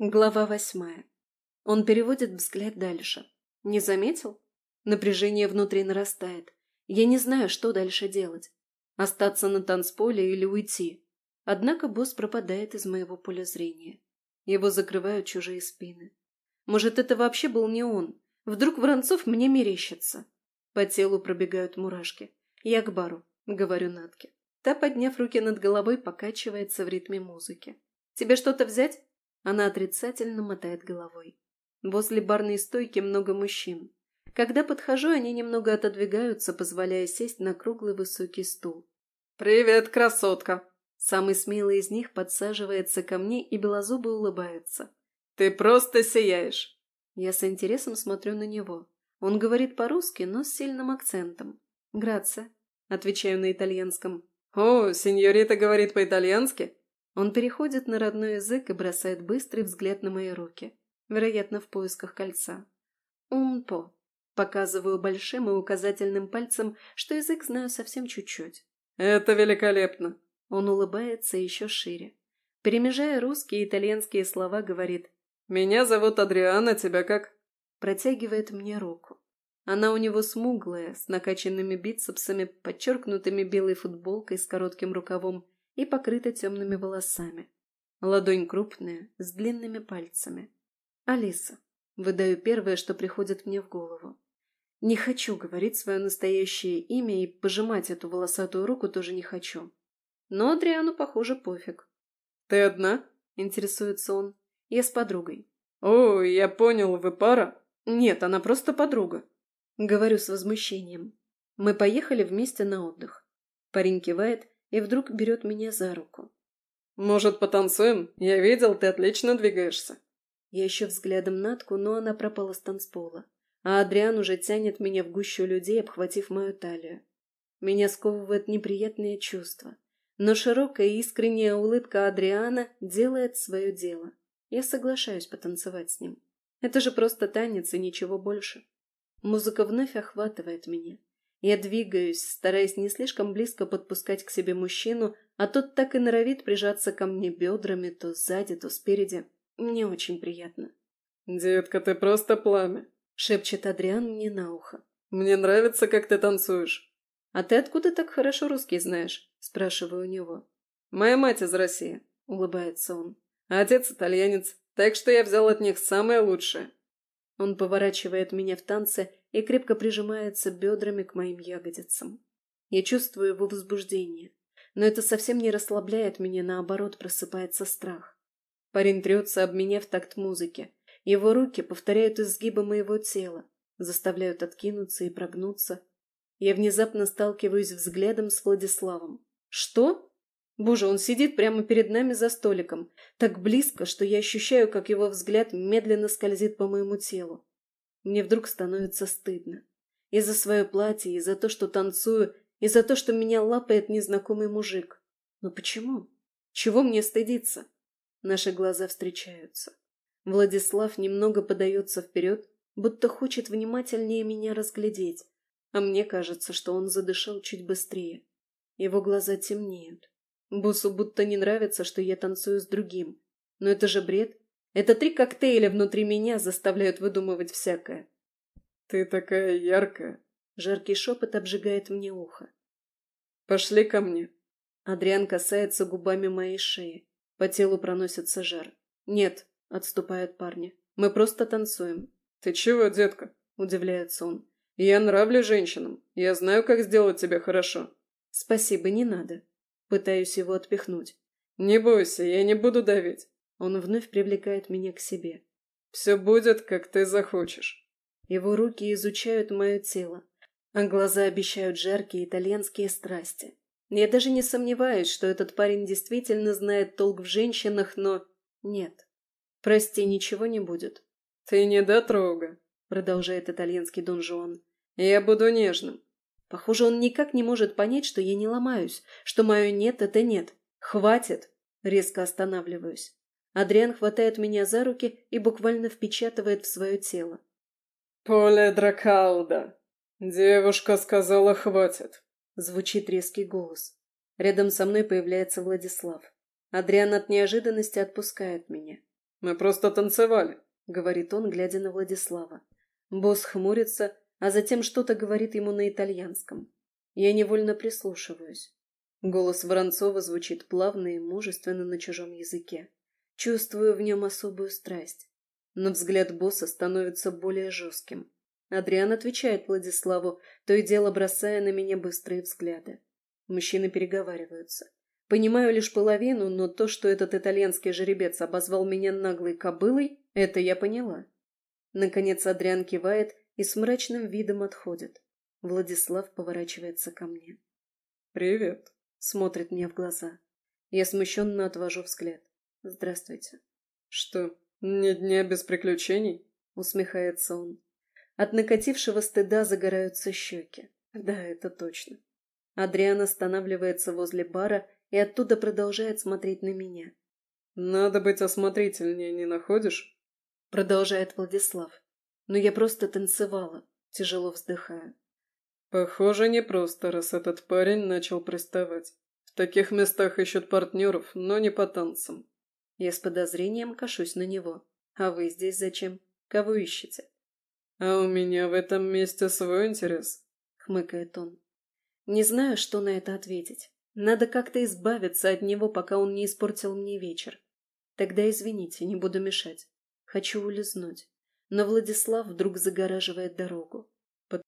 Глава восьмая. Он переводит взгляд дальше. Не заметил? Напряжение внутри нарастает. Я не знаю, что дальше делать. Остаться на танцполе или уйти. Однако босс пропадает из моего поля зрения. Его закрывают чужие спины. Может, это вообще был не он? Вдруг Воронцов мне мерещится? По телу пробегают мурашки. Я к бару, говорю Натке. Та, подняв руки над головой, покачивается в ритме музыки. «Тебе что-то взять?» Она отрицательно мотает головой. Возле барной стойки много мужчин. Когда подхожу, они немного отодвигаются, позволяя сесть на круглый высокий стул. «Привет, красотка!» Самый смелый из них подсаживается ко мне и белозубо улыбается. «Ты просто сияешь!» Я с интересом смотрю на него. Он говорит по-русски, но с сильным акцентом. «Грация», — отвечаю на итальянском. «О, сеньорита говорит по-итальянски?» Он переходит на родной язык и бросает быстрый взгляд на мои руки, вероятно, в поисках кольца. «Умпо». Показываю большим и указательным пальцем, что язык знаю совсем чуть-чуть. «Это великолепно!» Он улыбается еще шире. Перемежая русские и итальянские слова, говорит «Меня зовут Адриана, тебя как?» Протягивает мне руку. Она у него смуглая, с накачанными бицепсами, подчеркнутыми белой футболкой с коротким рукавом и покрыта темными волосами. Ладонь крупная, с длинными пальцами. «Алиса». Выдаю первое, что приходит мне в голову. Не хочу говорить свое настоящее имя и пожимать эту волосатую руку тоже не хочу. Но Адриану, похоже, пофиг. «Ты одна?» – интересуется он. «Я с подругой». «О, я понял, вы пара?» «Нет, она просто подруга». Говорю с возмущением. Мы поехали вместе на отдых. Парень кивает и вдруг берет меня за руку. «Может, потанцуем? Я видел, ты отлично двигаешься». Я ищу взглядом Натку, но она пропала с танцпола. А Адриан уже тянет меня в гущу людей, обхватив мою талию. Меня сковывает неприятное чувство. Но широкая и искренняя улыбка Адриана делает свое дело. Я соглашаюсь потанцевать с ним. Это же просто танец и ничего больше. Музыка вновь охватывает меня. Я двигаюсь, стараясь не слишком близко подпускать к себе мужчину, а тот так и норовит прижаться ко мне бедрами то сзади, то спереди. Мне очень приятно. «Детка, ты просто пламя», — шепчет Адриан мне на ухо. «Мне нравится, как ты танцуешь». «А ты откуда так хорошо русский знаешь?» — спрашиваю у него. «Моя мать из России», — улыбается он. «А отец итальянец, так что я взял от них самое лучшее». Он поворачивает меня в танце и крепко прижимается бедрами к моим ягодицам. Я чувствую его возбуждение, но это совсем не расслабляет меня, наоборот, просыпается страх. Парень трется об меня в такт музыки. Его руки повторяют изгибы моего тела, заставляют откинуться и прогнуться. Я внезапно сталкиваюсь взглядом с Владиславом. «Что?» Боже, он сидит прямо перед нами за столиком, так близко, что я ощущаю, как его взгляд медленно скользит по моему телу. Мне вдруг становится стыдно. И за свое платье, и за то, что танцую, и за то, что меня лапает незнакомый мужик. Но почему? Чего мне стыдиться? Наши глаза встречаются. Владислав немного подается вперед, будто хочет внимательнее меня разглядеть, а мне кажется, что он задышал чуть быстрее. Его глаза темнеют. Боссу будто не нравится, что я танцую с другим. Но это же бред. Это три коктейля внутри меня заставляют выдумывать всякое. «Ты такая яркая!» Жаркий шепот обжигает мне ухо. «Пошли ко мне!» Адриан касается губами моей шеи. По телу проносится жар. «Нет», — отступают парни. «Мы просто танцуем». «Ты чего, детка?» — удивляется он. «Я нравлюсь женщинам. Я знаю, как сделать тебе хорошо». «Спасибо, не надо». Пытаюсь его отпихнуть. «Не бойся, я не буду давить. Он вновь привлекает меня к себе. «Все будет, как ты захочешь». Его руки изучают мое тело, а глаза обещают жаркие итальянские страсти. Я даже не сомневаюсь, что этот парень действительно знает толк в женщинах, но... Нет. Прости, ничего не будет. «Ты не дотрога», — продолжает итальянский Дон Жуан. «Я буду нежным». Похоже, он никак не может понять, что я не ломаюсь, что мое «нет» — это «нет». «Хватит!» — резко останавливаюсь. Адриан хватает меня за руки и буквально впечатывает в свое тело. «Поле Дракауда! Девушка сказала, хватит!» Звучит резкий голос. Рядом со мной появляется Владислав. Адриан от неожиданности отпускает меня. Мы просто танцевали», — говорит он, глядя на Владислава. Босс хмурится, а затем что-то говорит ему на итальянском. Я невольно прислушиваюсь. Голос Воронцова звучит плавно и мужественно на чужом языке. Чувствую в нем особую страсть. Но взгляд босса становится более жестким. Адриан отвечает Владиславу, то и дело бросая на меня быстрые взгляды. Мужчины переговариваются. Понимаю лишь половину, но то, что этот итальянский жеребец обозвал меня наглой кобылой, это я поняла. Наконец Адриан кивает и с мрачным видом отходит. Владислав поворачивается ко мне. «Привет», — смотрит мне в глаза. Я смущенно отвожу взгляд. «Здравствуйте». «Что, не дня без приключений?» — усмехается он. От накатившего стыда загораются щеки. Да, это точно. Адриан останавливается возле бара и оттуда продолжает смотреть на меня. «Надо быть осмотрительнее, не находишь?» Продолжает Владислав. Но я просто танцевала, тяжело вздыхаю. Похоже, не просто, раз этот парень начал приставать. В таких местах ищут партнеров, но не по танцам. Я с подозрением кашусь на него. А вы здесь зачем? Кого ищете? А у меня в этом месте свой интерес, хмыкает он. Не знаю, что на это ответить. Надо как-то избавиться от него, пока он не испортил мне вечер. Тогда извините, не буду мешать. Хочу улизнуть. Но Владислав вдруг загораживает дорогу.